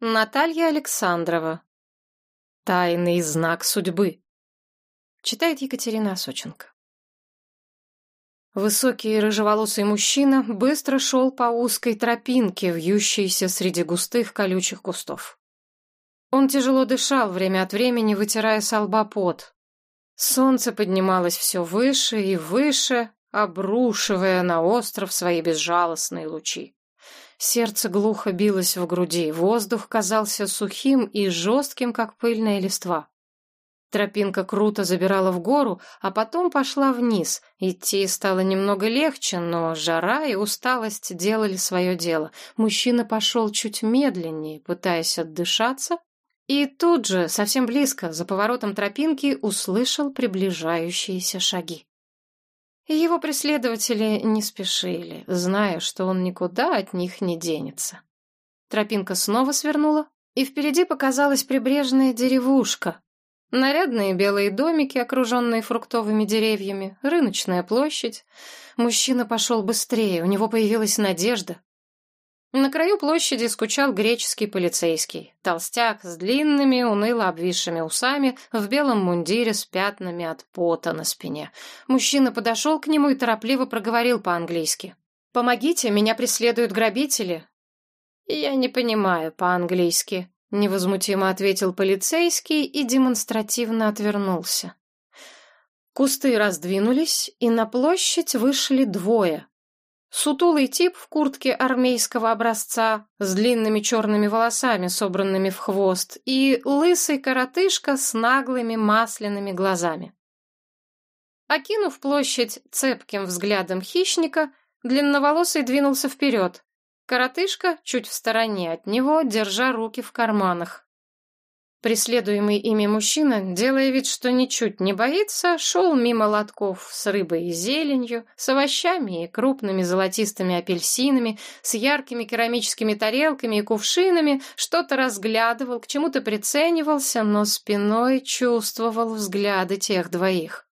Наталья Александрова. Тайный знак судьбы. Читает Екатерина Осоченко. Высокий рыжеволосый мужчина быстро шел по узкой тропинке, вьющейся среди густых колючих кустов. Он тяжело дышал, время от времени вытирая с лба пот. Солнце поднималось все выше и выше, обрушивая на остров свои безжалостные лучи. Сердце глухо билось в груди, воздух казался сухим и жестким, как пыльная листва. Тропинка круто забирала в гору, а потом пошла вниз. Идти стало немного легче, но жара и усталость делали свое дело. Мужчина пошел чуть медленнее, пытаясь отдышаться, и тут же, совсем близко, за поворотом тропинки, услышал приближающиеся шаги. Его преследователи не спешили, зная, что он никуда от них не денется. Тропинка снова свернула, и впереди показалась прибрежная деревушка. Нарядные белые домики, окруженные фруктовыми деревьями, рыночная площадь. Мужчина пошел быстрее, у него появилась надежда. На краю площади скучал греческий полицейский, толстяк с длинными, уныло обвисшими усами, в белом мундире с пятнами от пота на спине. Мужчина подошел к нему и торопливо проговорил по-английски. «Помогите, меня преследуют грабители». «Я не понимаю по-английски», — невозмутимо ответил полицейский и демонстративно отвернулся. Кусты раздвинулись, и на площадь вышли двое, Сутулый тип в куртке армейского образца с длинными черными волосами, собранными в хвост, и лысый коротышка с наглыми масляными глазами. Окинув площадь цепким взглядом хищника, длинноволосый двинулся вперед. Коротышка чуть в стороне от него, держа руки в карманах. Преследуемый ими мужчина, делая вид, что ничуть не боится, шел мимо лотков с рыбой и зеленью, с овощами и крупными золотистыми апельсинами, с яркими керамическими тарелками и кувшинами, что-то разглядывал, к чему-то приценивался, но спиной чувствовал взгляды тех двоих.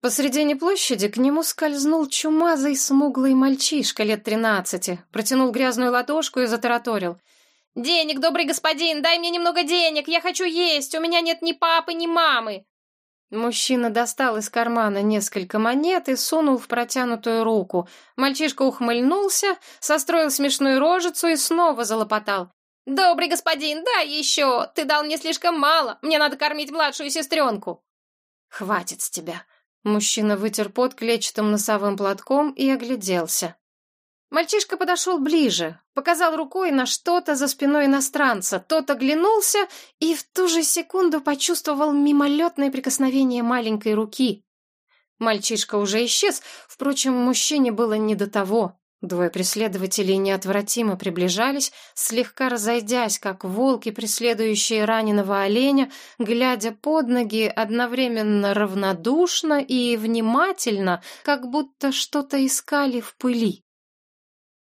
Посредине площади к нему скользнул чумазый смуглый мальчишка лет тринадцати, протянул грязную ладошку и затараторил — «Денег, добрый господин, дай мне немного денег, я хочу есть, у меня нет ни папы, ни мамы!» Мужчина достал из кармана несколько монет и сунул в протянутую руку. Мальчишка ухмыльнулся, состроил смешную рожицу и снова залопотал. «Добрый господин, дай еще! Ты дал мне слишком мало, мне надо кормить младшую сестренку!» «Хватит с тебя!» Мужчина вытер пот клетчатым носовым платком и огляделся. Мальчишка подошел ближе, показал рукой на что-то за спиной иностранца. Тот оглянулся и в ту же секунду почувствовал мимолетное прикосновение маленькой руки. Мальчишка уже исчез, впрочем, мужчине было не до того. Двое преследователей неотвратимо приближались, слегка разойдясь, как волки, преследующие раненого оленя, глядя под ноги одновременно равнодушно и внимательно, как будто что-то искали в пыли.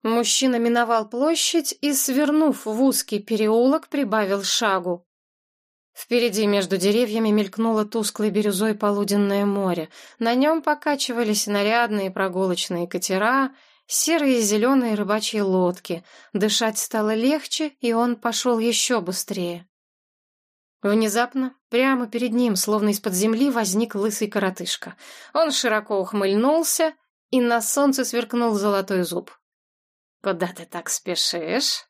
Мужчина миновал площадь и, свернув в узкий переулок, прибавил шагу. Впереди между деревьями мелькнуло тусклой бирюзой полуденное море. На нем покачивались нарядные прогулочные катера, серые и зеленые рыбачьи лодки. Дышать стало легче, и он пошел еще быстрее. Внезапно, прямо перед ним, словно из-под земли, возник лысый коротышка. Он широко ухмыльнулся, и на солнце сверкнул золотой зуб. «Куда ты так спешишь?»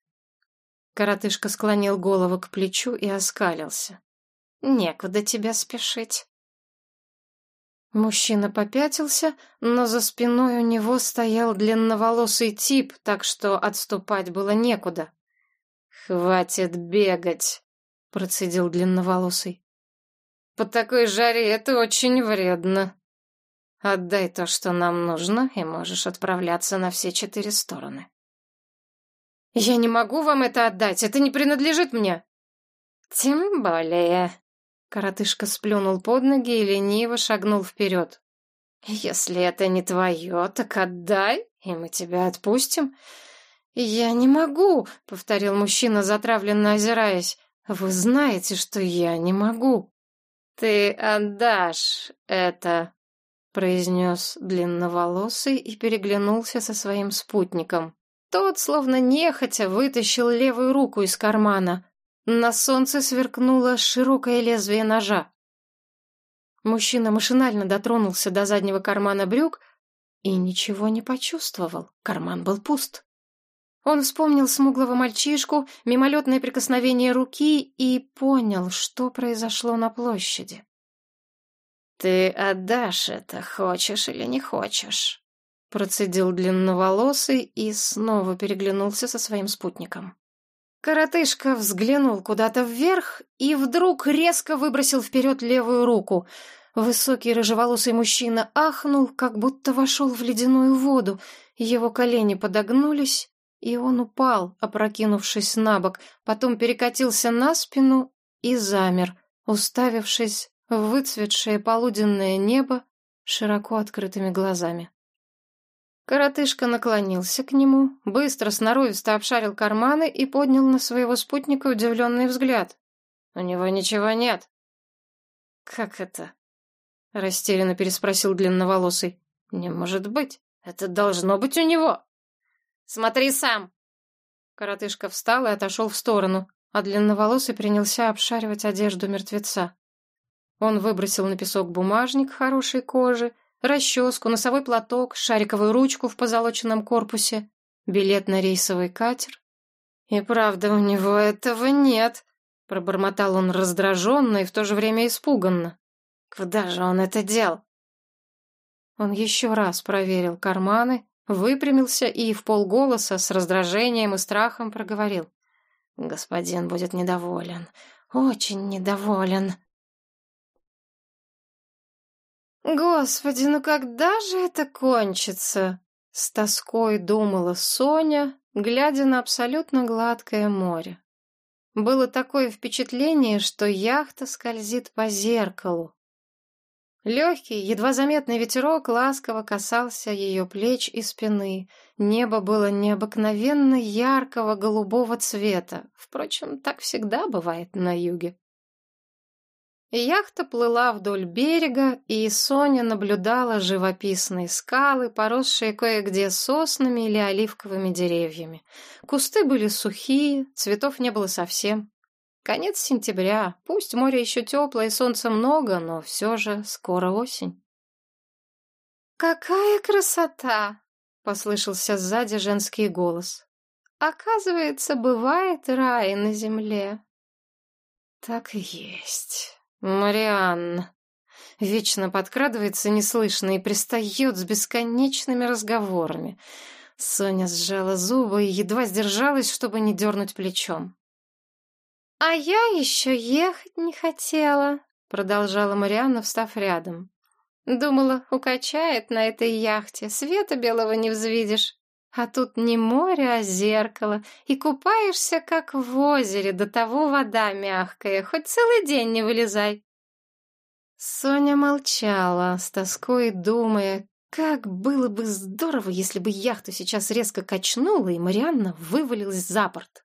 Коротышка склонил голову к плечу и оскалился. «Некуда тебя спешить». Мужчина попятился, но за спиной у него стоял длинноволосый тип, так что отступать было некуда. «Хватит бегать», — процедил длинноволосый. «По такой жаре это очень вредно. Отдай то, что нам нужно, и можешь отправляться на все четыре стороны». «Я не могу вам это отдать, это не принадлежит мне!» «Тем более...» Коротышка сплюнул под ноги и лениво шагнул вперед. «Если это не твое, так отдай, и мы тебя отпустим». «Я не могу», — повторил мужчина, затравленно озираясь. «Вы знаете, что я не могу». «Ты отдашь это», — произнес длинноволосый и переглянулся со своим спутником. Тот, словно нехотя, вытащил левую руку из кармана. На солнце сверкнуло широкое лезвие ножа. Мужчина машинально дотронулся до заднего кармана брюк и ничего не почувствовал. Карман был пуст. Он вспомнил смуглого мальчишку, мимолетное прикосновение руки и понял, что произошло на площади. «Ты отдашь это, хочешь или не хочешь?» Процедил длинноволосый и снова переглянулся со своим спутником. Коротышка взглянул куда-то вверх и вдруг резко выбросил вперед левую руку. Высокий рыжеволосый мужчина ахнул, как будто вошел в ледяную воду. Его колени подогнулись, и он упал, опрокинувшись на бок, потом перекатился на спину и замер, уставившись в выцветшее полуденное небо широко открытыми глазами. Коротышка наклонился к нему, быстро сноровисто обшарил карманы и поднял на своего спутника удивленный взгляд. «У него ничего нет». «Как это?» — растерянно переспросил длинноволосый. «Не может быть. Это должно быть у него». «Смотри сам!» Коротышка встал и отошел в сторону, а длинноволосый принялся обшаривать одежду мертвеца. Он выбросил на песок бумажник хорошей кожи, расческу, носовой платок, шариковую ручку в позолоченном корпусе, билет на рейсовый катер. И правда, у него этого нет, пробормотал он раздраженно и в то же время испуганно. Куда же он это дел? Он еще раз проверил карманы, выпрямился и в полголоса с раздражением и страхом проговорил. «Господин будет недоволен, очень недоволен». «Господи, ну когда же это кончится?» С тоской думала Соня, глядя на абсолютно гладкое море. Было такое впечатление, что яхта скользит по зеркалу. Легкий, едва заметный ветерок ласково касался ее плеч и спины. Небо было необыкновенно яркого голубого цвета. Впрочем, так всегда бывает на юге. Яхта плыла вдоль берега, и Соня наблюдала живописные скалы, поросшие кое-где соснами или оливковыми деревьями. Кусты были сухие, цветов не было совсем. Конец сентября, пусть море еще теплое и солнца много, но все же скоро осень. «Какая красота!» — послышался сзади женский голос. «Оказывается, бывает рай на земле». «Так и есть». Марианна. Вечно подкрадывается неслышно и пристает с бесконечными разговорами. Соня сжала зубы и едва сдержалась, чтобы не дернуть плечом. «А я еще ехать не хотела», — продолжала Марианна, встав рядом. «Думала, укачает на этой яхте, света белого не взвидишь. А тут не море, а зеркало, и купаешься, как в озере, до того вода мягкая, хоть целый день не вылезай. Соня молчала, с тоской думая, как было бы здорово, если бы яхту сейчас резко качнула, и Марианна вывалилась за борт.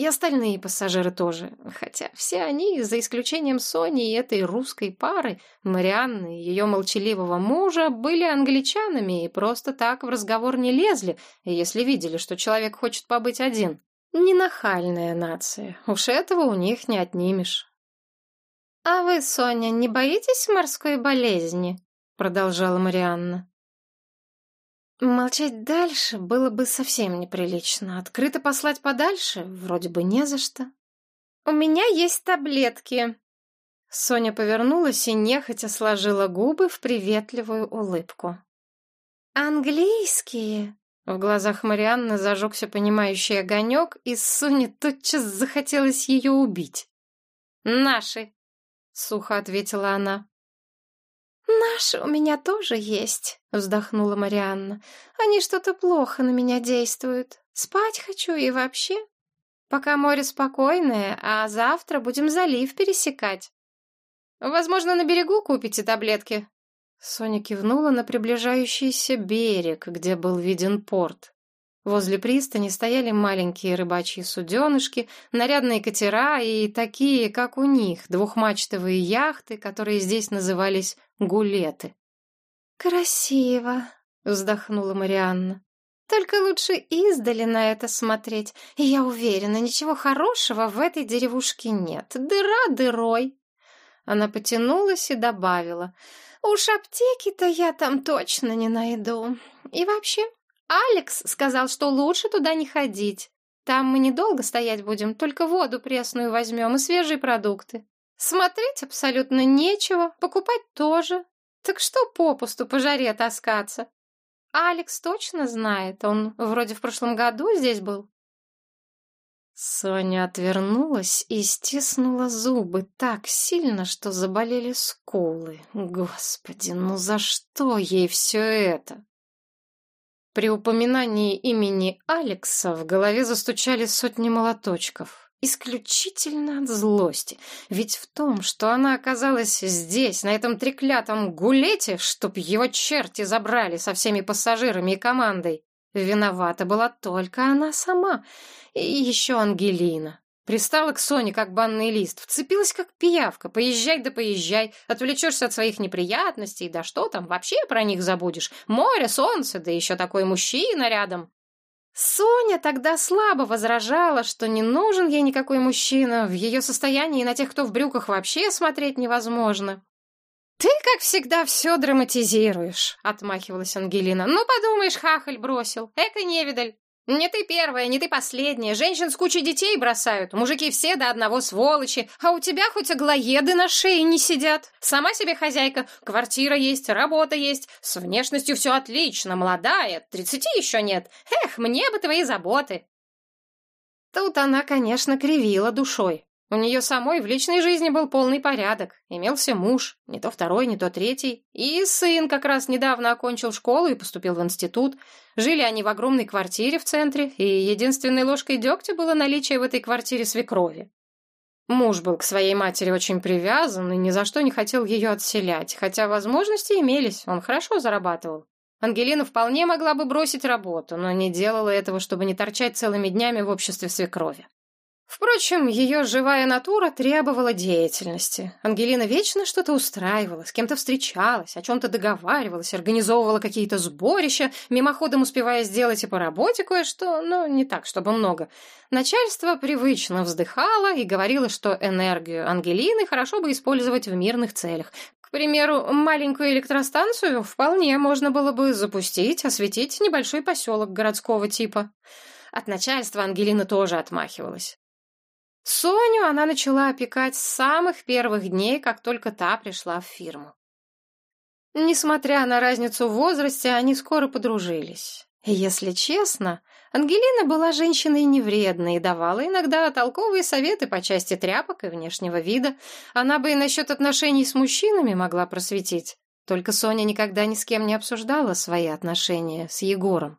И остальные пассажиры тоже, хотя все они, за исключением Сони и этой русской пары, Марианны и ее молчаливого мужа, были англичанами и просто так в разговор не лезли, если видели, что человек хочет побыть один. Не нахальная нация, уж этого у них не отнимешь. «А вы, Соня, не боитесь морской болезни?» — продолжала Марианна. Молчать дальше было бы совсем неприлично. Открыто послать подальше вроде бы не за что. «У меня есть таблетки». Соня повернулась и нехотя сложила губы в приветливую улыбку. «Английские?» В глазах Марианны зажегся понимающий огонек, и Соне тотчас захотелось ее убить. «Наши», — сухо ответила она. «Наши у меня тоже есть», — вздохнула Марианна. «Они что-то плохо на меня действуют. Спать хочу и вообще. Пока море спокойное, а завтра будем залив пересекать. Возможно, на берегу купите таблетки». Соня кивнула на приближающийся берег, где был виден порт. Возле пристани стояли маленькие рыбачьи суденышки, нарядные катера и такие, как у них, двухмачтовые яхты, которые здесь назывались гулеты. «Красиво», — вздохнула Марианна. Только лучше издали на это смотреть. И я уверена, ничего хорошего в этой деревушке нет. Дыра дырой. Она потянулась и добавила. Уж аптеки-то я там точно не найду. И вообще, Алекс сказал, что лучше туда не ходить. Там мы недолго стоять будем, только воду пресную возьмем и свежие продукты. Смотреть абсолютно нечего, покупать тоже. Так что попусту по жаре таскаться? Алекс точно знает, он вроде в прошлом году здесь был. Соня отвернулась и стиснула зубы так сильно, что заболели скулы. Господи, ну за что ей все это? При упоминании имени Алекса в голове застучали сотни молоточков. Исключительно от злости. Ведь в том, что она оказалась здесь, на этом треклятом гулете, чтоб его черти забрали со всеми пассажирами и командой, виновата была только она сама. И еще Ангелина. Пристала к Соне, как банный лист, вцепилась, как пиявка. Поезжай да поезжай, отвлечешься от своих неприятностей, да что там, вообще про них забудешь. Море, солнце, да еще такой мужчина рядом. Соня тогда слабо возражала, что не нужен ей никакой мужчина, в ее состоянии на тех, кто в брюках, вообще смотреть невозможно. «Ты, как всегда, все драматизируешь», — отмахивалась Ангелина. «Ну, подумаешь, хахаль бросил. Эка невидаль. Не ты первая, не ты последняя. Женщин с кучей детей бросают. Мужики все до одного сволочи. А у тебя хоть аглоеды на шее не сидят. Сама себе хозяйка. Квартира есть, работа есть. С внешностью все отлично. Молодая. Тридцати еще нет. Эх, мне бы твои заботы. Тут она, конечно, кривила душой. У нее самой в личной жизни был полный порядок. Имелся муж, не то второй, не то третий. И сын как раз недавно окончил школу и поступил в институт. Жили они в огромной квартире в центре, и единственной ложкой дегтя было наличие в этой квартире свекрови. Муж был к своей матери очень привязан и ни за что не хотел ее отселять, хотя возможности имелись, он хорошо зарабатывал. Ангелина вполне могла бы бросить работу, но не делала этого, чтобы не торчать целыми днями в обществе свекрови. Впрочем, ее живая натура требовала деятельности. Ангелина вечно что-то устраивала, с кем-то встречалась, о чем-то договаривалась, организовывала какие-то сборища, мимоходом успевая сделать и по работе кое-что, но не так, чтобы много. Начальство привычно вздыхало и говорило, что энергию Ангелины хорошо бы использовать в мирных целях. К примеру, маленькую электростанцию вполне можно было бы запустить, осветить небольшой поселок городского типа. От начальства Ангелина тоже отмахивалась. Соню она начала опекать с самых первых дней, как только та пришла в фирму. Несмотря на разницу в возрасте, они скоро подружились. Если честно, Ангелина была женщиной невредной и давала иногда толковые советы по части тряпок и внешнего вида. Она бы и насчет отношений с мужчинами могла просветить. Только Соня никогда ни с кем не обсуждала свои отношения с Егором.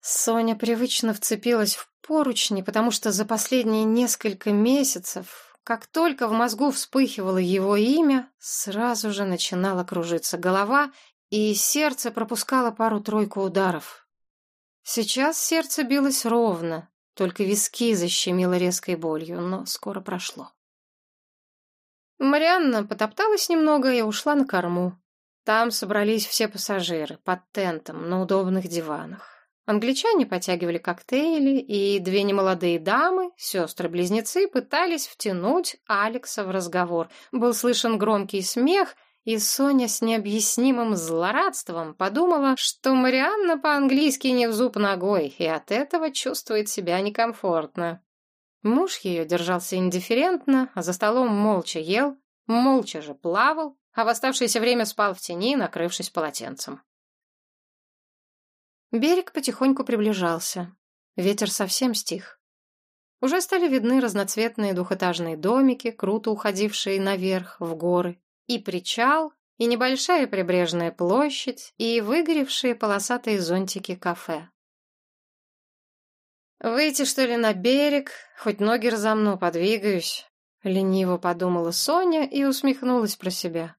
Соня привычно вцепилась в поручни, потому что за последние несколько месяцев, как только в мозгу вспыхивало его имя, сразу же начинала кружиться голова, и сердце пропускало пару-тройку ударов. Сейчас сердце билось ровно, только виски защемило резкой болью, но скоро прошло. Марианна потопталась немного и ушла на корму. Там собрались все пассажиры, под тентом, на удобных диванах. Англичане потягивали коктейли, и две немолодые дамы, сестры-близнецы, пытались втянуть Алекса в разговор. Был слышен громкий смех, и Соня с необъяснимым злорадством подумала, что Марианна по-английски не в зуб ногой, и от этого чувствует себя некомфортно. Муж ее держался индифферентно, а за столом молча ел, молча же плавал, а в оставшееся время спал в тени, накрывшись полотенцем. Берег потихоньку приближался. Ветер совсем стих. Уже стали видны разноцветные двухэтажные домики, круто уходившие наверх, в горы. И причал, и небольшая прибрежная площадь, и выгоревшие полосатые зонтики кафе. «Выйти, что ли, на берег? Хоть ноги разомну, подвигаюсь», — лениво подумала Соня и усмехнулась про себя.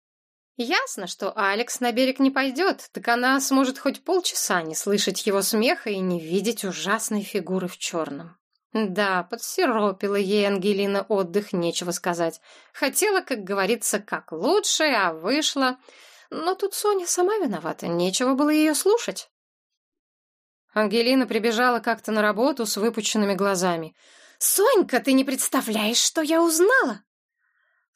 Ясно, что Алекс на берег не пойдет, так она сможет хоть полчаса не слышать его смеха и не видеть ужасной фигуры в черном. Да, подсиропила ей Ангелина отдых, нечего сказать. Хотела, как говорится, как лучше, а вышла. Но тут Соня сама виновата, нечего было ее слушать. Ангелина прибежала как-то на работу с выпученными глазами. «Сонька, ты не представляешь, что я узнала!»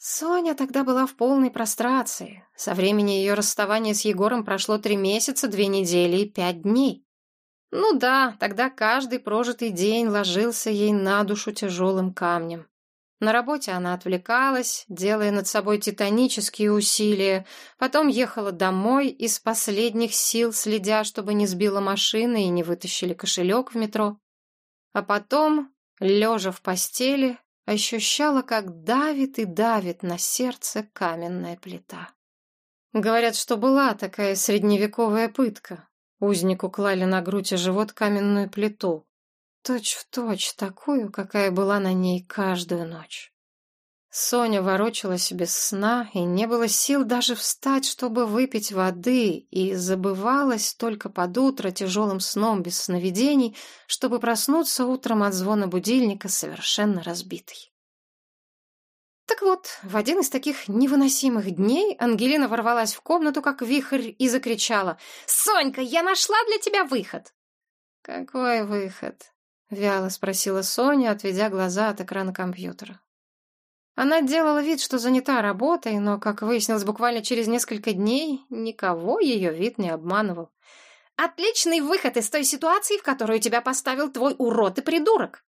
Соня тогда была в полной прострации. Со времени ее расставания с Егором прошло три месяца, две недели и пять дней. Ну да, тогда каждый прожитый день ложился ей на душу тяжелым камнем. На работе она отвлекалась, делая над собой титанические усилия, потом ехала домой из последних сил, следя, чтобы не сбила машина и не вытащили кошелек в метро. А потом, лежа в постели, ощущала, как давит и давит на сердце каменная плита. Говорят, что была такая средневековая пытка. Узнику клали на грудь и живот каменную плиту. Точь в точь такую, какая была на ней каждую ночь. Соня ворочалась без сна, и не было сил даже встать, чтобы выпить воды, и забывалась только под утро тяжелым сном без сновидений, чтобы проснуться утром от звона будильника совершенно разбитой. Так вот, в один из таких невыносимых дней Ангелина ворвалась в комнату, как вихрь, и закричала «Сонька, я нашла для тебя выход!» «Какой выход?» — вяло спросила Соня, отведя глаза от экрана компьютера. Она делала вид, что занята работой, но, как выяснилось буквально через несколько дней, никого ее вид не обманывал. «Отличный выход из той ситуации, в которую тебя поставил твой урод и придурок!»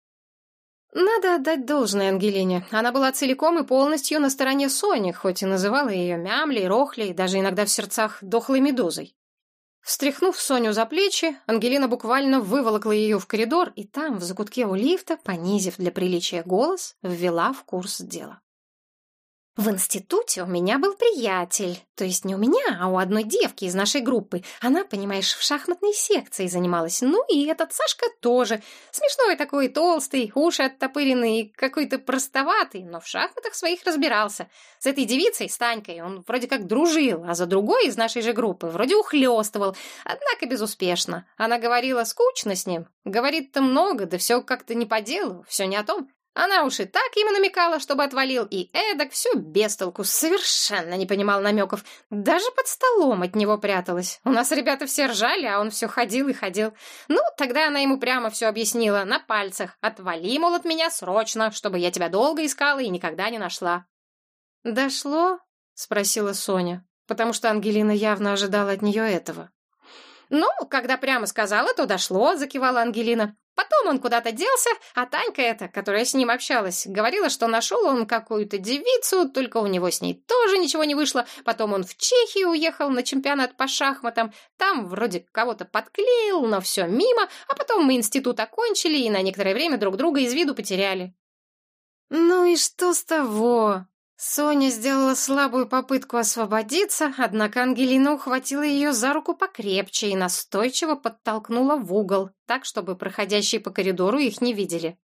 Надо отдать должное Ангелине. Она была целиком и полностью на стороне Сони, хоть и называла ее мямлей, рохлей, даже иногда в сердцах дохлой медузой. Встряхнув Соню за плечи, Ангелина буквально выволокла ее в коридор и там, в закутке у лифта, понизив для приличия голос, ввела в курс дела. В институте у меня был приятель, то есть не у меня, а у одной девки из нашей группы. Она, понимаешь, в шахматной секции занималась. Ну и этот Сашка тоже. Смешной такой, толстый, уши оттопыренные, какой-то простоватый, но в шахматах своих разбирался. С этой девицей, Станькой, он вроде как дружил, а за другой из нашей же группы вроде ухлёстывал, однако безуспешно. Она говорила, скучно с ним. Говорит-то много, да все как-то не по делу, все не о том. Она уж и так ему намекала, чтобы отвалил, и эдак все без толку, совершенно не понимал намеков. Даже под столом от него пряталась. У нас ребята все ржали, а он все ходил и ходил. Ну, тогда она ему прямо все объяснила, на пальцах. «Отвали, мол, от меня срочно, чтобы я тебя долго искала и никогда не нашла». «Дошло?» — спросила Соня, потому что Ангелина явно ожидала от нее этого. «Ну, когда прямо сказала, то дошло», — закивала Ангелина. Потом он куда-то делся, а Танька эта, которая с ним общалась, говорила, что нашел он какую-то девицу, только у него с ней тоже ничего не вышло. Потом он в Чехию уехал на чемпионат по шахматам, там вроде кого-то подклеил, но все мимо, а потом мы институт окончили и на некоторое время друг друга из виду потеряли. «Ну и что с того?» Соня сделала слабую попытку освободиться, однако Ангелина ухватила ее за руку покрепче и настойчиво подтолкнула в угол, так, чтобы проходящие по коридору их не видели.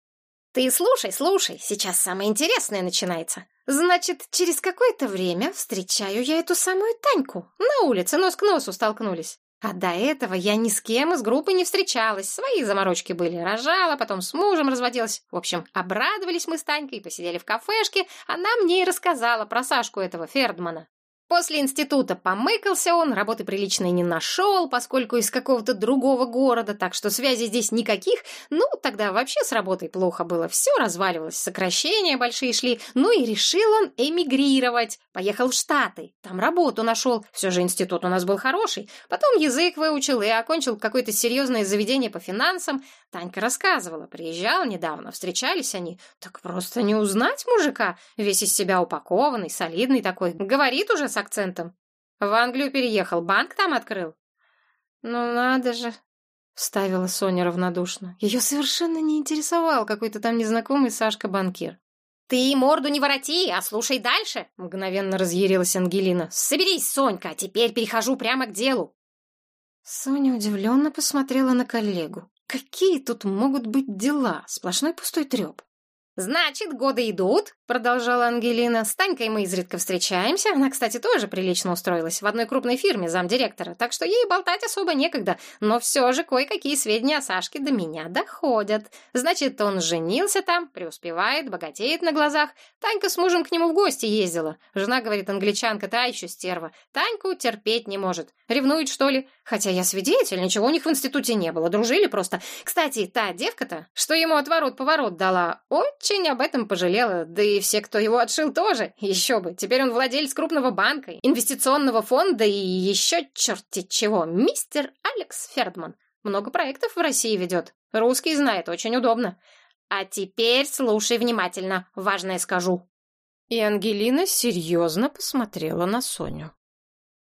«Ты слушай, слушай, сейчас самое интересное начинается. Значит, через какое-то время встречаю я эту самую Таньку. На улице нос к носу столкнулись. А до этого я ни с кем из группы не встречалась, свои заморочки были. Рожала, потом с мужем разводилась. В общем, обрадовались мы с Танькой, посидели в кафешке. Она мне и рассказала про Сашку этого Фердмана. После института помыкался он, работы приличной не нашел, поскольку из какого-то другого города, так что связи здесь никаких. Ну, тогда вообще с работой плохо было, все разваливалось, сокращения большие шли. Ну и решил он эмигрировать. Поехал в Штаты, там работу нашел. Все же институт у нас был хороший. Потом язык выучил и окончил какое-то серьезное заведение по финансам. Танька рассказывала, приезжал недавно, встречались они. Так просто не узнать мужика, весь из себя упакованный, солидный такой. Говорит уже с акцентом. В Англию переехал, банк там открыл. Ну надо же, вставила Соня равнодушно. Ее совершенно не интересовал какой-то там незнакомый Сашка-банкир. «Ты морду не вороти, а слушай дальше!» — мгновенно разъярилась Ангелина. «Соберись, Сонька, теперь перехожу прямо к делу!» Соня удивленно посмотрела на коллегу. Какие тут могут быть дела? Сплошной пустой треп. Значит, годы идут, продолжала Ангелина. «С Танькой мы изредка встречаемся. Она, кстати, тоже прилично устроилась в одной крупной фирме замдиректора, так что ей болтать особо некогда. Но все же кое-какие сведения о Сашке до меня доходят. Значит, он женился там, преуспевает, богатеет на глазах. Танька с мужем к нему в гости ездила. Жена, говорит, англичанка, та еще стерва. Таньку терпеть не может. Ревнует, что ли? Хотя я свидетель, ничего у них в институте не было. Дружили просто. Кстати, та девка-то, что ему отворот-поворот дала, очень об этом пожалела. Да и все, кто его отшил, тоже. Еще бы. Теперь он владелец крупного банка, инвестиционного фонда и еще черти чего. Мистер Алекс Фердман. Много проектов в России ведет. Русский знает, очень удобно. А теперь слушай внимательно. Важное скажу. И Ангелина серьезно посмотрела на Соню.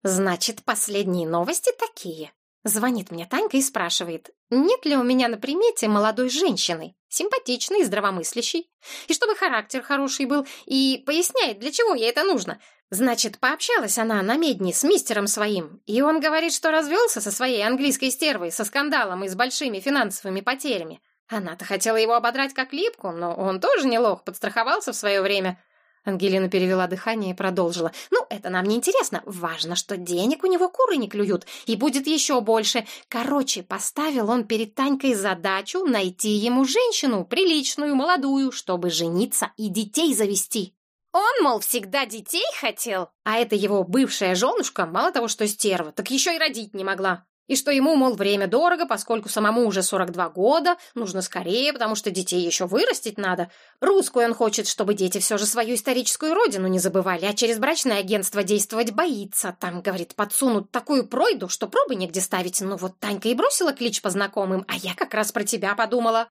Значит, последние новости такие. Звонит мне Танька и спрашивает, нет ли у меня на примете молодой женщины, симпатичной и здравомыслящей, и чтобы характер хороший был, и поясняет, для чего ей это нужно. Значит, пообщалась она на медне с мистером своим, и он говорит, что развелся со своей английской стервой, со скандалом и с большими финансовыми потерями. Она-то хотела его ободрать как липку, но он тоже не лох, подстраховался в свое время. Ангелина перевела дыхание и продолжила. «Ну, это нам не интересно. Важно, что денег у него куры не клюют. И будет еще больше. Короче, поставил он перед Танькой задачу найти ему женщину, приличную, молодую, чтобы жениться и детей завести. Он, мол, всегда детей хотел, а это его бывшая женушка, мало того, что стерва, так еще и родить не могла. И что ему, мол, время дорого, поскольку самому уже 42 года, нужно скорее, потому что детей еще вырастить надо. Русскую он хочет, чтобы дети все же свою историческую родину не забывали, а через брачное агентство действовать боится. Там, говорит, подсунут такую пройду, что пробы негде ставить. Ну вот Танька и бросила клич по знакомым, а я как раз про тебя подумала.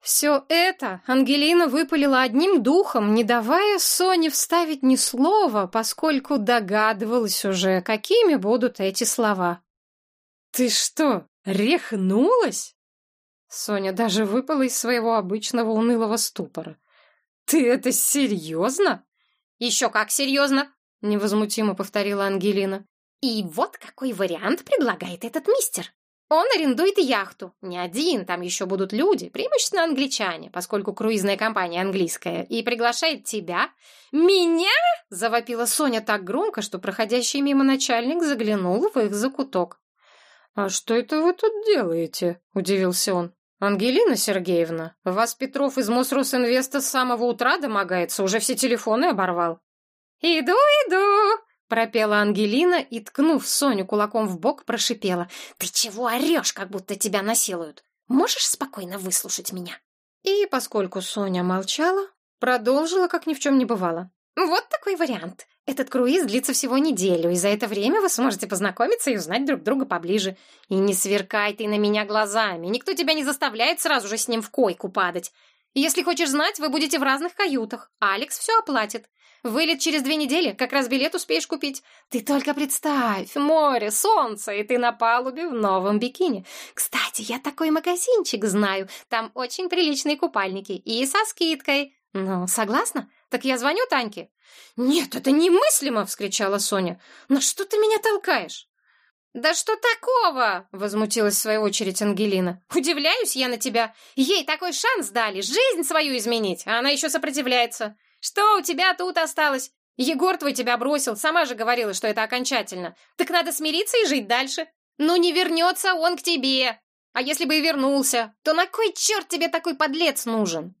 Все это Ангелина выпалила одним духом, не давая Соне вставить ни слова, поскольку догадывалась уже, какими будут эти слова. «Ты что, рехнулась?» Соня даже выпала из своего обычного унылого ступора. «Ты это серьезно?» «Еще как серьезно!» — невозмутимо повторила Ангелина. «И вот какой вариант предлагает этот мистер. Он арендует яхту. Не один, там еще будут люди, преимущественно англичане, поскольку круизная компания английская, и приглашает тебя. Меня? Завопила Соня так громко, что проходящий мимо начальник заглянул в их закуток. «А что это вы тут делаете?» — удивился он. «Ангелина Сергеевна, вас Петров из Мосросинвеста с самого утра домогается, уже все телефоны оборвал». «Иду, иду!» — пропела Ангелина и, ткнув Соню кулаком в бок, прошипела. «Ты чего орешь, как будто тебя насилуют? Можешь спокойно выслушать меня?» И, поскольку Соня молчала, продолжила, как ни в чем не бывало. «Вот такой вариант. Этот круиз длится всего неделю, и за это время вы сможете познакомиться и узнать друг друга поближе. И не сверкай ты на меня глазами, никто тебя не заставляет сразу же с ним в койку падать. И если хочешь знать, вы будете в разных каютах. Алекс все оплатит. Вылет через две недели, как раз билет успеешь купить. Ты только представь, море, солнце, и ты на палубе в новом бикини. Кстати, я такой магазинчик знаю, там очень приличные купальники и со скидкой. Ну, согласна? Так я звоню Таньке. «Нет, это немыслимо!» — вскричала Соня. «На что ты меня толкаешь?» «Да что такого?» — возмутилась в свою очередь Ангелина. «Удивляюсь я на тебя. Ей такой шанс дали, жизнь свою изменить, а она еще сопротивляется. Что у тебя тут осталось? Егор твой тебя бросил, сама же говорила, что это окончательно. Так надо смириться и жить дальше. Ну не вернется он к тебе. А если бы и вернулся, то на кой черт тебе такой подлец нужен?»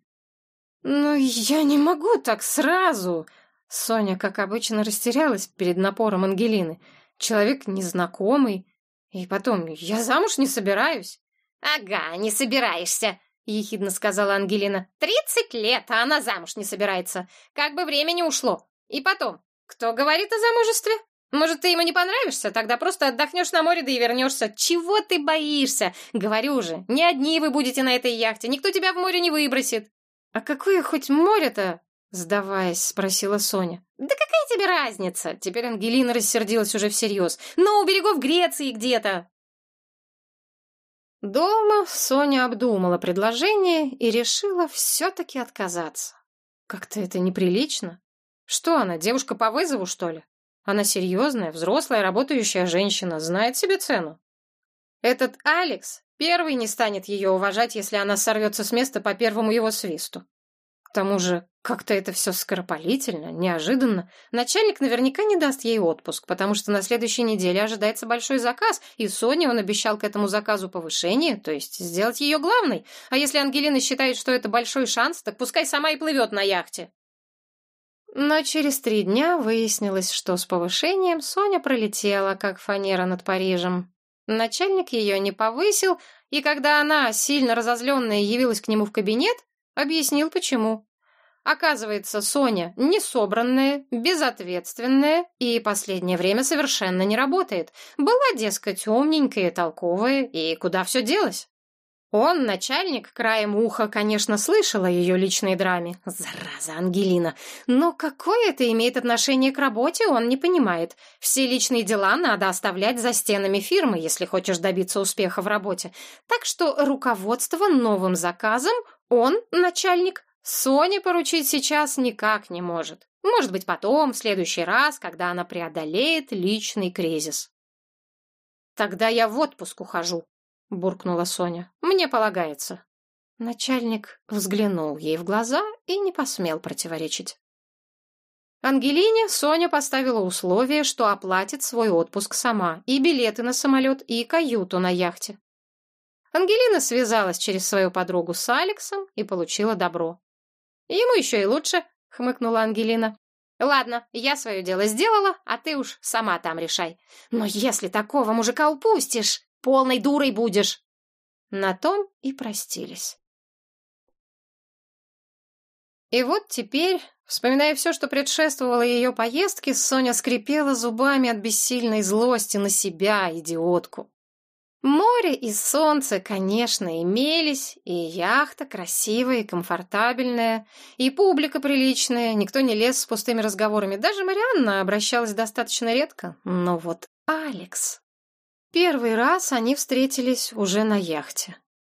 «Ну, я не могу так сразу!» Соня, как обычно, растерялась перед напором Ангелины. Человек незнакомый. И потом, я замуж не собираюсь. «Ага, не собираешься», — ехидно сказала Ангелина. «Тридцать лет, а она замуж не собирается. Как бы времени ушло. И потом, кто говорит о замужестве? Может, ты ему не понравишься? Тогда просто отдохнешь на море, да и вернешься. Чего ты боишься? Говорю же, не одни вы будете на этой яхте. Никто тебя в море не выбросит». «А какое хоть море-то?» Сдаваясь, спросила Соня. «Да какая тебе разница?» Теперь Ангелина рассердилась уже всерьез. «Ну, у берегов Греции где-то!» Дома Соня обдумала предложение и решила все-таки отказаться. Как-то это неприлично. Что она, девушка по вызову, что ли? Она серьезная, взрослая, работающая женщина, знает себе цену. Этот Алекс первый не станет ее уважать, если она сорвется с места по первому его свисту. К тому же, Как-то это все скоропалительно, неожиданно. Начальник наверняка не даст ей отпуск, потому что на следующей неделе ожидается большой заказ, и Соне он обещал к этому заказу повышение, то есть сделать ее главной. А если Ангелина считает, что это большой шанс, так пускай сама и плывет на яхте. Но через три дня выяснилось, что с повышением Соня пролетела, как фанера над Парижем. Начальник ее не повысил, и когда она, сильно разозленная, явилась к нему в кабинет, объяснил, почему. Оказывается, Соня несобранная, безответственная и последнее время совершенно не работает. Была, дескать, умненькая, толковая, и куда все делось? Он, начальник, краем уха, конечно, слышал о ее личной драме. Зараза, Ангелина. Но какое это имеет отношение к работе, он не понимает. Все личные дела надо оставлять за стенами фирмы, если хочешь добиться успеха в работе. Так что руководство новым заказом он, начальник, Соне поручить сейчас никак не может. Может быть, потом, в следующий раз, когда она преодолеет личный кризис. «Тогда я в отпуск ухожу», — буркнула Соня. «Мне полагается». Начальник взглянул ей в глаза и не посмел противоречить. Ангелине Соня поставила условие, что оплатит свой отпуск сама, и билеты на самолет, и каюту на яхте. Ангелина связалась через свою подругу с Алексом и получила добро. «Ему еще и лучше», — хмыкнула Ангелина. «Ладно, я свое дело сделала, а ты уж сама там решай. Но если такого мужика упустишь, полной дурой будешь». На том и простились. И вот теперь, вспоминая все, что предшествовало ее поездке, Соня скрипела зубами от бессильной злости на себя, идиотку. Море и солнце, конечно, имелись, и яхта красивая и комфортабельная, и публика приличная, никто не лез с пустыми разговорами, даже Марианна обращалась достаточно редко. Но вот Алекс... Первый раз они встретились уже на яхте.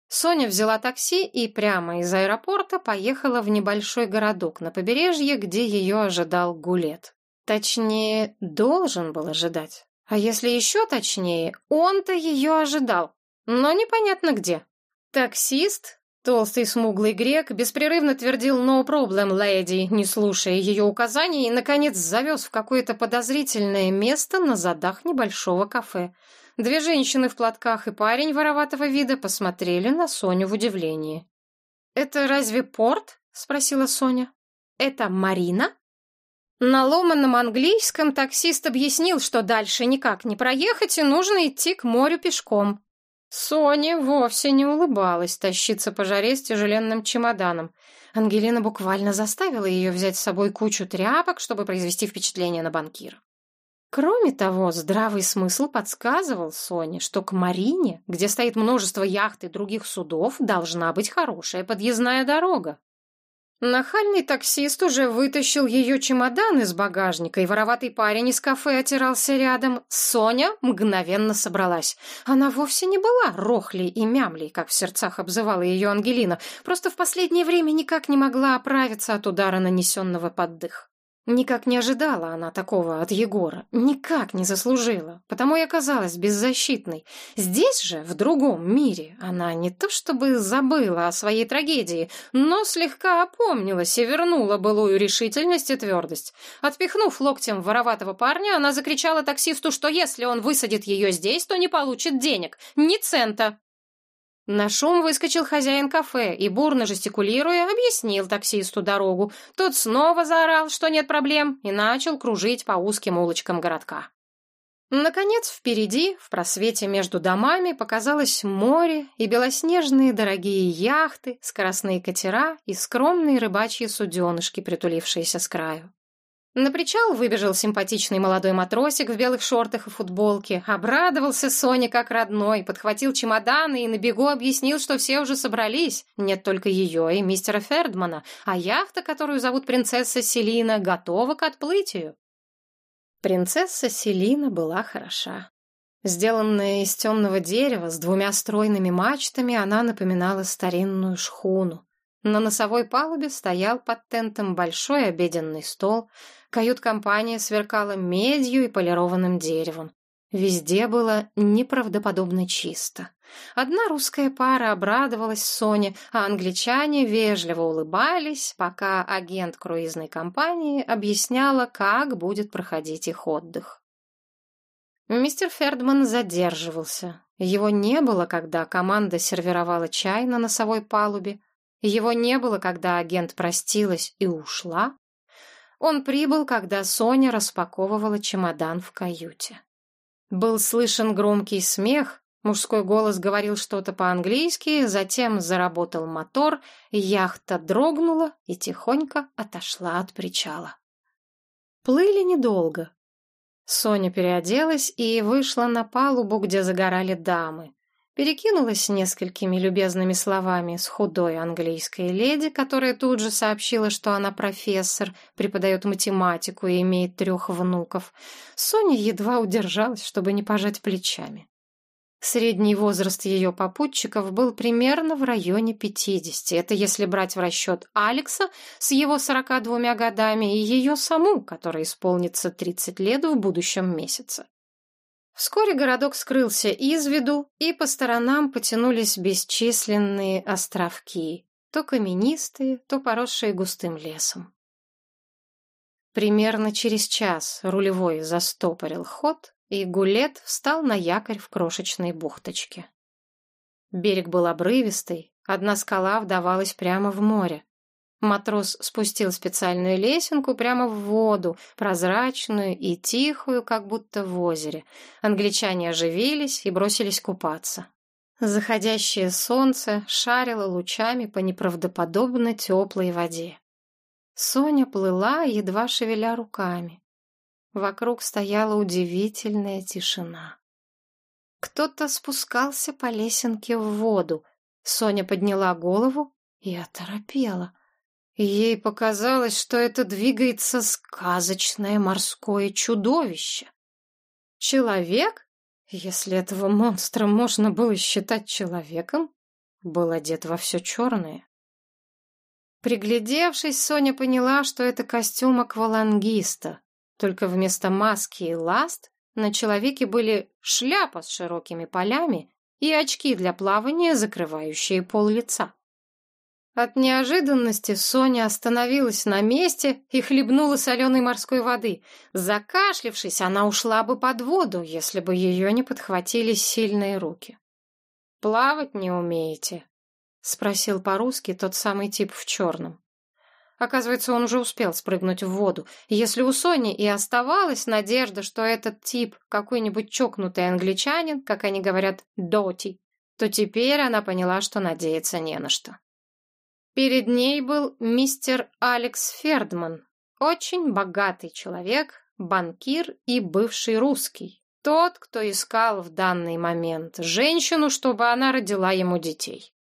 Соня взяла такси и прямо из аэропорта поехала в небольшой городок на побережье, где ее ожидал Гулет. Точнее, должен был ожидать. А если еще точнее, он-то ее ожидал, но непонятно где. Таксист, толстый смуглый грек, беспрерывно твердил «no problem, lady», не слушая ее указаний, и, наконец, завез в какое-то подозрительное место на задах небольшого кафе. Две женщины в платках и парень вороватого вида посмотрели на Соню в удивлении. «Это разве порт?» — спросила Соня. «Это Марина?» На ломаном английском таксист объяснил, что дальше никак не проехать и нужно идти к морю пешком. Соня вовсе не улыбалась тащиться по жаре с тяжеленным чемоданом. Ангелина буквально заставила ее взять с собой кучу тряпок, чтобы произвести впечатление на банкира. Кроме того, здравый смысл подсказывал Соне, что к Марине, где стоит множество яхт и других судов, должна быть хорошая подъездная дорога. Нахальный таксист уже вытащил ее чемодан из багажника, и вороватый парень из кафе отирался рядом. Соня мгновенно собралась. Она вовсе не была рохлей и мямлей, как в сердцах обзывала ее Ангелина, просто в последнее время никак не могла оправиться от удара, нанесенного под дых. Никак не ожидала она такого от Егора, никак не заслужила, потому и оказалась беззащитной. Здесь же, в другом мире, она не то чтобы забыла о своей трагедии, но слегка опомнилась и вернула былую решительность и твердость. Отпихнув локтем вороватого парня, она закричала таксисту, что если он высадит ее здесь, то не получит денег, ни цента. На шум выскочил хозяин кафе и, бурно жестикулируя, объяснил таксисту дорогу. Тот снова заорал, что нет проблем, и начал кружить по узким улочкам городка. Наконец, впереди, в просвете между домами, показалось море и белоснежные дорогие яхты, скоростные катера и скромные рыбачьи суденышки, притулившиеся с краю. На причал выбежал симпатичный молодой матросик в белых шортах и футболке. Обрадовался Соне как родной, подхватил чемоданы и на бегу объяснил, что все уже собрались. Нет только ее и мистера Фердмана, а яхта, которую зовут принцесса Селина, готова к отплытию. Принцесса Селина была хороша. Сделанная из темного дерева с двумя стройными мачтами, она напоминала старинную шхуну. На носовой палубе стоял под тентом большой обеденный стол, кают-компания сверкала медью и полированным деревом. Везде было неправдоподобно чисто. Одна русская пара обрадовалась Соне, а англичане вежливо улыбались, пока агент круизной компании объясняла, как будет проходить их отдых. Мистер Фердман задерживался. Его не было, когда команда сервировала чай на носовой палубе. Его не было, когда агент простилась и ушла. Он прибыл, когда Соня распаковывала чемодан в каюте. Был слышен громкий смех, мужской голос говорил что-то по-английски, затем заработал мотор, яхта дрогнула и тихонько отошла от причала. Плыли недолго. Соня переоделась и вышла на палубу, где загорали дамы. Перекинулась несколькими любезными словами с худой английской леди, которая тут же сообщила, что она профессор, преподает математику и имеет трех внуков. Соня едва удержалась, чтобы не пожать плечами. Средний возраст ее попутчиков был примерно в районе 50. Это если брать в расчет Алекса с его 42 годами и ее саму, которой исполнится 30 лет в будущем месяце. Вскоре городок скрылся из виду, и по сторонам потянулись бесчисленные островки, то каменистые, то поросшие густым лесом. Примерно через час рулевой застопорил ход, и Гулет встал на якорь в крошечной бухточке. Берег был обрывистый, одна скала вдавалась прямо в море. Матрос спустил специальную лесенку прямо в воду, прозрачную и тихую, как будто в озере. Англичане оживились и бросились купаться. Заходящее солнце шарило лучами по неправдоподобно теплой воде. Соня плыла, едва шевеля руками. Вокруг стояла удивительная тишина. Кто-то спускался по лесенке в воду. Соня подняла голову и оторопела. Ей показалось, что это двигается сказочное морское чудовище. Человек, если этого монстра можно было считать человеком, был одет во все черное. Приглядевшись, Соня поняла, что это костюм аквалангиста, только вместо маски и ласт на человеке были шляпа с широкими полями и очки для плавания, закрывающие пол лица. От неожиданности Соня остановилась на месте и хлебнула соленой морской воды. Закашлившись, она ушла бы под воду, если бы ее не подхватили сильные руки. «Плавать не умеете?» — спросил по-русски тот самый тип в черном. Оказывается, он уже успел спрыгнуть в воду. Если у Сони и оставалась надежда, что этот тип какой-нибудь чокнутый англичанин, как они говорят, доти, то теперь она поняла, что надеяться не на что. Перед ней был мистер Алекс Фердман, очень богатый человек, банкир и бывший русский. Тот, кто искал в данный момент женщину, чтобы она родила ему детей.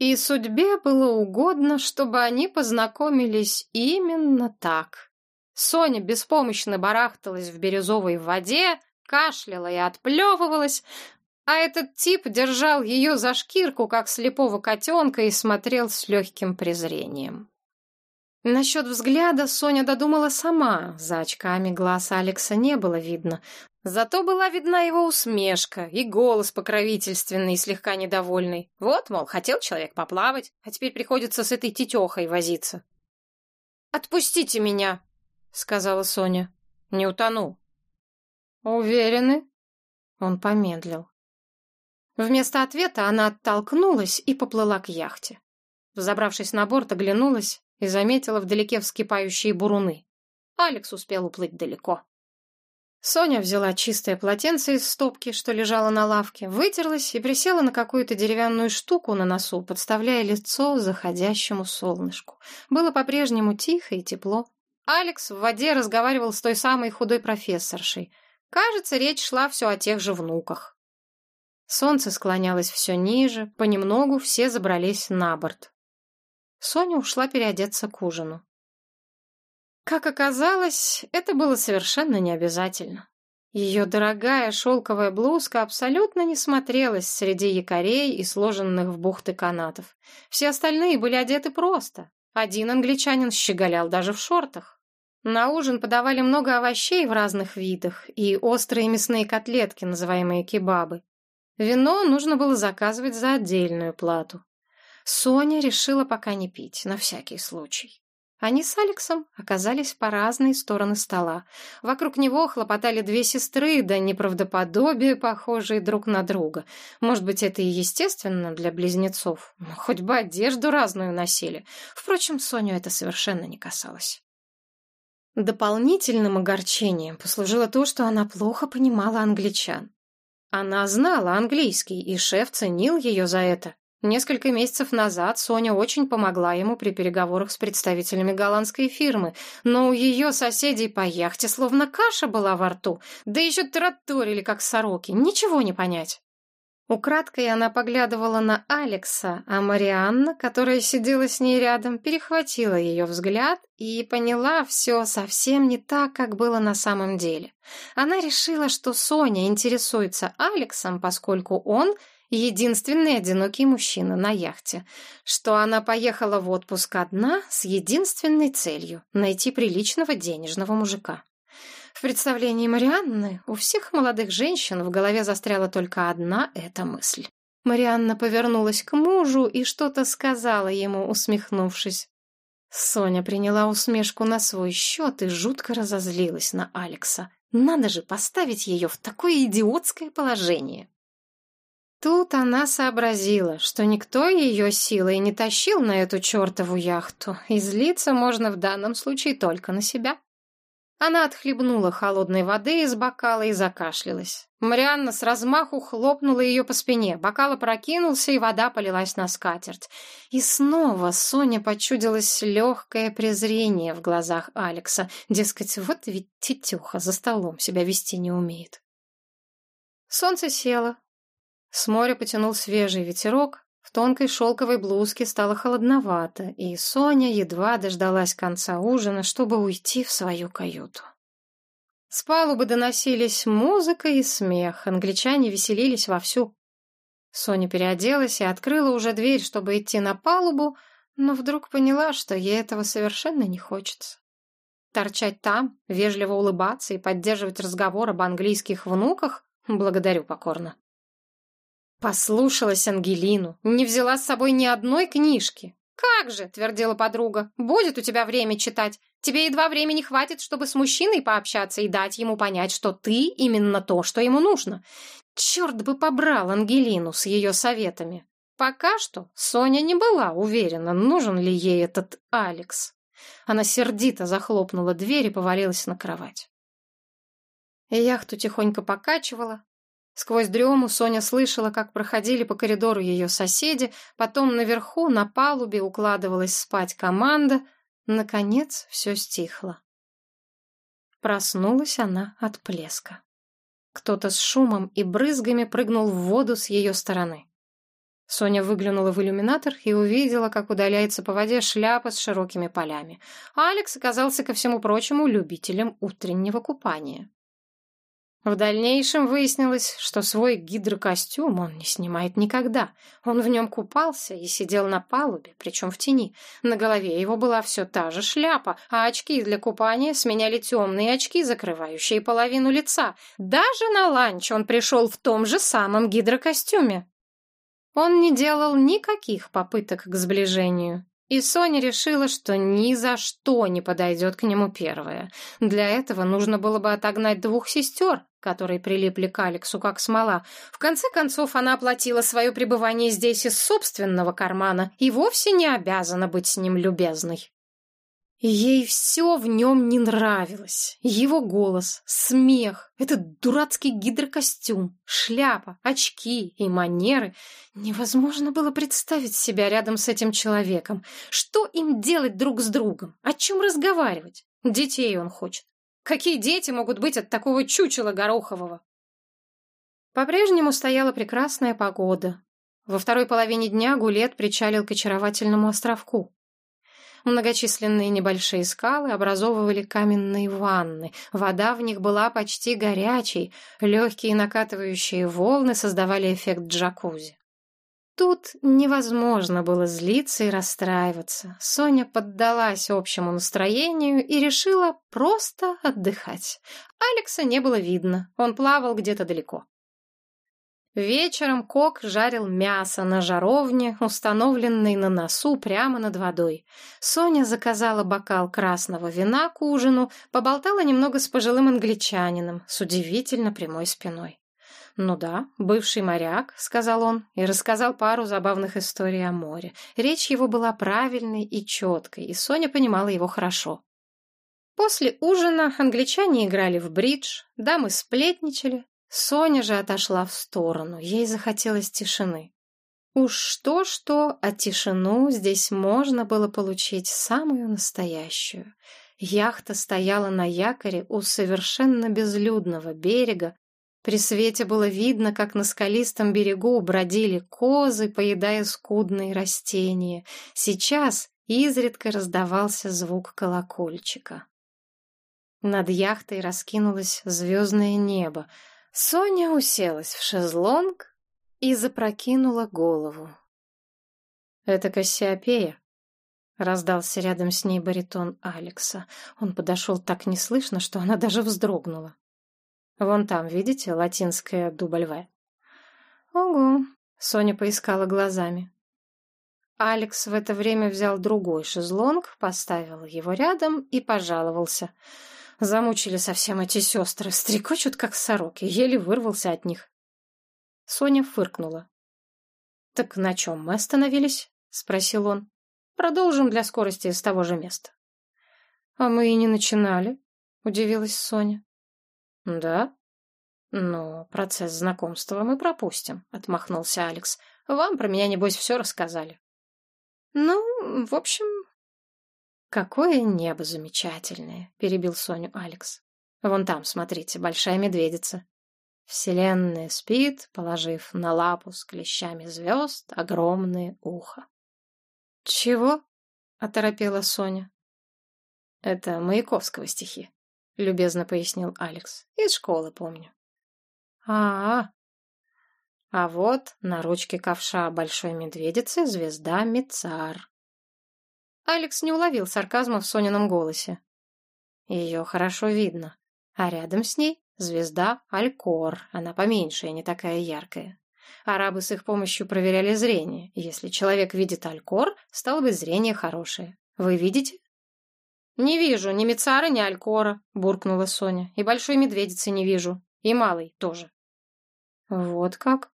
И судьбе было угодно, чтобы они познакомились именно так. Соня беспомощно барахталась в бирюзовой воде, кашляла и отплевывалась, а этот тип держал ее за шкирку, как слепого котенка, и смотрел с легким презрением. Насчет взгляда Соня додумала сама, за очками глаз Алекса не было видно, Зато была видна его усмешка и голос покровительственный и слегка недовольный. Вот, мол, хотел человек поплавать, а теперь приходится с этой тетехой возиться. «Отпустите меня», — сказала Соня. «Не утону». «Уверены?» Он помедлил. Вместо ответа она оттолкнулась и поплыла к яхте. Взобравшись на борт, оглянулась и заметила вдалеке вскипающие буруны. Алекс успел уплыть далеко. Соня взяла чистое полотенце из стопки, что лежало на лавке, вытерлась и присела на какую-то деревянную штуку на носу, подставляя лицо заходящему солнышку. Было по-прежнему тихо и тепло. Алекс в воде разговаривал с той самой худой профессоршей. Кажется, речь шла все о тех же внуках. Солнце склонялось все ниже, понемногу все забрались на борт. Соня ушла переодеться к ужину. Как оказалось, это было совершенно необязательно. Ее дорогая шелковая блузка абсолютно не смотрелась среди якорей и сложенных в бухты канатов. Все остальные были одеты просто. Один англичанин щеголял даже в шортах. На ужин подавали много овощей в разных видах и острые мясные котлетки, называемые кебабы. Вино нужно было заказывать за отдельную плату. Соня решила пока не пить, на всякий случай. Они с Алексом оказались по разные стороны стола. Вокруг него хлопотали две сестры, да неправдоподобие, похожие друг на друга. Может быть, это и естественно для близнецов. Но хоть бы одежду разную носили. Впрочем, Соню это совершенно не касалось. Дополнительным огорчением послужило то, что она плохо понимала англичан. Она знала английский, и шеф ценил ее за это. Несколько месяцев назад Соня очень помогла ему при переговорах с представителями голландской фирмы, но у ее соседей по яхте словно каша была во рту, да еще тараторили, как сороки, ничего не понять. Украдкой она поглядывала на Алекса, а Марианна, которая сидела с ней рядом, перехватила ее взгляд и поняла все совсем не так, как было на самом деле. Она решила, что Соня интересуется Алексом, поскольку он единственный одинокий мужчина на яхте, что она поехала в отпуск одна с единственной целью — найти приличного денежного мужика. В представлении Марианны у всех молодых женщин в голове застряла только одна эта мысль. Марианна повернулась к мужу и что-то сказала ему, усмехнувшись. Соня приняла усмешку на свой счет и жутко разозлилась на Алекса. Надо же поставить ее в такое идиотское положение. Тут она сообразила, что никто ее силой не тащил на эту чертову яхту, и злиться можно в данном случае только на себя. Она отхлебнула холодной воды из бокала и закашлялась. Марианна с размаху хлопнула ее по спине, бокал опрокинулся, и вода полилась на скатерть. И снова Соня почудилось легкое презрение в глазах Алекса, дескать, вот ведь тетюха за столом себя вести не умеет. Солнце село, с моря потянул свежий ветерок, в тонкой шелковой блузке стало холодновато, и Соня едва дождалась конца ужина, чтобы уйти в свою каюту. С палубы доносились музыка и смех, англичане веселились вовсю. Соня переоделась и открыла уже дверь, чтобы идти на палубу, но вдруг поняла, что ей этого совершенно не хочется. Торчать там, вежливо улыбаться и поддерживать разговор об английских внуках — благодарю покорно. Послушалась Ангелину, не взяла с собой ни одной книжки. «Как же!» — твердила подруга. «Будет у тебя время читать. Тебе едва времени хватит, чтобы с мужчиной пообщаться и дать ему понять, что ты именно то, что ему нужно. Черт бы побрал Ангелину с ее советами. Пока что Соня не была уверена, нужен ли ей этот Алекс. Она сердито захлопнула дверь и повалилась на кровать. Яхту тихонько покачивала, Сквозь дрему Соня слышала, как проходили по коридору ее соседи, потом наверху на палубе укладывалась спать команда. Наконец все стихло. Проснулась она от плеска. Кто-то с шумом и брызгами прыгнул в воду с ее стороны. Соня выглянула в иллюминатор и увидела, как удаляется по воде шляпа с широкими полями. Алекс оказался, ко всему прочему, любителем утреннего купания. В дальнейшем выяснилось, что свой гидрокостюм он не снимает никогда. Он в нем купался и сидел на палубе, причем в тени. На голове его была все та же шляпа, а очки для купания сменяли темные очки, закрывающие половину лица. Даже на ланч он пришел в том же самом гидрокостюме. Он не делал никаких попыток к сближению. И Соня решила, что ни за что не подойдет к нему первая. Для этого нужно было бы отогнать двух сестер, которые прилипли к Алексу как смола. В конце концов, она оплатила свое пребывание здесь из собственного кармана и вовсе не обязана быть с ним любезной. Ей все в нем не нравилось. Его голос, смех, этот дурацкий гидрокостюм, шляпа, очки и манеры. Невозможно было представить себя рядом с этим человеком. Что им делать друг с другом? О чем разговаривать? Детей он хочет. Какие дети могут быть от такого чучела Горохового? По-прежнему стояла прекрасная погода. Во второй половине дня Гулет причалил к очаровательному островку. Многочисленные небольшие скалы образовывали каменные ванны. Вода в них была почти горячей, легкие накатывающие волны создавали эффект джакузи. Тут невозможно было злиться и расстраиваться. Соня поддалась общему настроению и решила просто отдыхать. Алекса не было видно, он плавал где-то далеко. Вечером Кок жарил мясо на жаровне, установленной на носу прямо над водой. Соня заказала бокал красного вина к ужину, поболтала немного с пожилым англичанином с удивительно прямой спиной. «Ну да, бывший моряк», — сказал он, и рассказал пару забавных историй о море. Речь его была правильной и четкой, и Соня понимала его хорошо. После ужина англичане играли в бридж, дамы сплетничали, Соня же отошла в сторону, ей захотелось тишины. Уж что-что, а тишину здесь можно было получить самую настоящую. Яхта стояла на якоре у совершенно безлюдного берега. При свете было видно, как на скалистом берегу бродили козы, поедая скудные растения. Сейчас изредка раздавался звук колокольчика. Над яхтой раскинулось звездное небо — Соня уселась в шезлонг и запрокинула голову. «Это Кассиопея», — раздался рядом с ней баритон Алекса. Он подошел так неслышно, что она даже вздрогнула. «Вон там, видите, латинское дубльве?» «Ого», — Соня поискала глазами. Алекс в это время взял другой шезлонг, поставил его рядом и пожаловался — Замучили совсем эти сестры, стрекочут, как сороки, еле вырвался от них. Соня фыркнула. «Так на чем мы остановились?» — спросил он. «Продолжим для скорости с того же места». «А мы и не начинали», — удивилась Соня. «Да? Но процесс знакомства мы пропустим», — отмахнулся Алекс. «Вам про меня, небось, все рассказали». «Ну, в общем, «Какое небо замечательное!» — перебил Соню Алекс. «Вон там, смотрите, большая медведица. Вселенная спит, положив на лапу с клещами звезд огромное ухо». «Чего?» — оторопела Соня. «Это Маяковского стихи», — любезно пояснил Алекс. «Из школы помню». «А-а-а!» А вот на ручке ковша большой медведицы звезда Мицар. Алекс не уловил сарказма в Сонином голосе. Ее хорошо видно, а рядом с ней звезда Алькор, она поменьше и не такая яркая. Арабы с их помощью проверяли зрение. Если человек видит Алькор, стало бы зрение хорошее. Вы видите? «Не вижу ни Мицара, ни Алькора», — буркнула Соня. «И большой медведицы не вижу. И малый тоже». «Вот как?»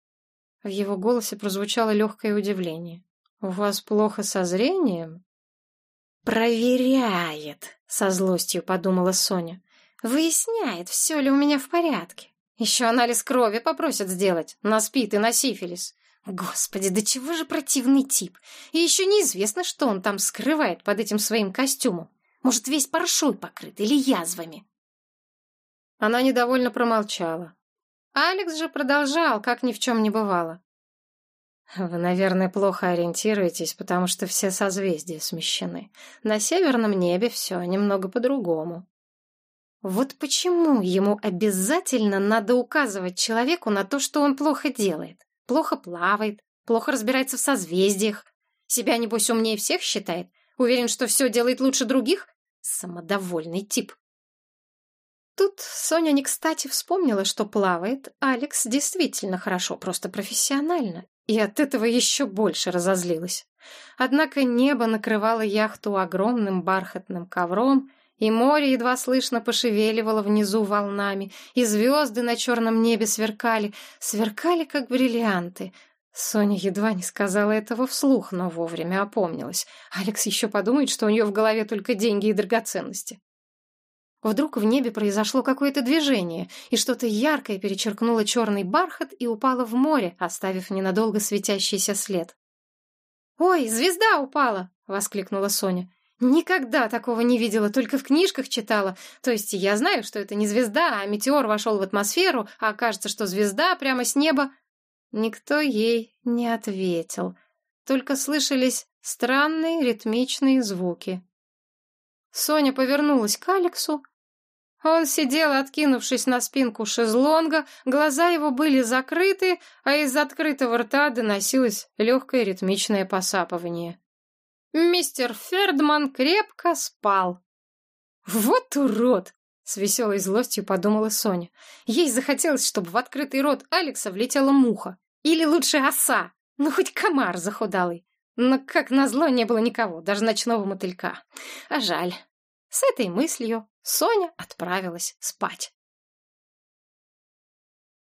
В его голосе прозвучало легкое удивление. «У вас плохо со зрением?» «Проверяет», — со злостью подумала Соня. «Выясняет, все ли у меня в порядке. Еще анализ крови попросят сделать, на спит и на сифилис. Господи, да чего же противный тип. И еще неизвестно, что он там скрывает под этим своим костюмом. Может, весь паршой покрыт или язвами». Она недовольно промолчала. Алекс же продолжал, как ни в чем не бывало. Вы, наверное, плохо ориентируетесь, потому что все созвездия смещены. На северном небе все немного по-другому. Вот почему ему обязательно надо указывать человеку на то, что он плохо делает, плохо плавает, плохо разбирается в созвездиях, себя, небось, умнее всех считает, уверен, что все делает лучше других? Самодовольный тип. Тут Соня не кстати вспомнила, что плавает Алекс действительно хорошо, просто профессионально, и от этого еще больше разозлилась. Однако небо накрывало яхту огромным бархатным ковром, и море едва слышно пошевеливало внизу волнами, и звезды на черном небе сверкали, сверкали, как бриллианты. Соня едва не сказала этого вслух, но вовремя опомнилась. Алекс еще подумает, что у нее в голове только деньги и драгоценности. Вдруг в небе произошло какое-то движение, и что-то яркое перечеркнуло черный бархат и упало в море, оставив ненадолго светящийся след. «Ой, звезда упала!» — воскликнула Соня. «Никогда такого не видела, только в книжках читала. То есть я знаю, что это не звезда, а метеор вошел в атмосферу, а кажется, что звезда прямо с неба...» Никто ей не ответил, только слышались странные ритмичные звуки. Соня повернулась к Алексу. Он сидел, откинувшись на спинку шезлонга, глаза его были закрыты, а из открытого рта доносилось легкое ритмичное посапывание. Мистер Фердман крепко спал. «Вот урод!» — С веселой злостью подумала Соня. Ей захотелось, чтобы в открытый рот Алекса влетела муха. Или лучше оса. Ну, хоть комар захудалый. Но, как назло, не было никого, даже ночного мотылька. А жаль. С этой мыслью Соня отправилась спать.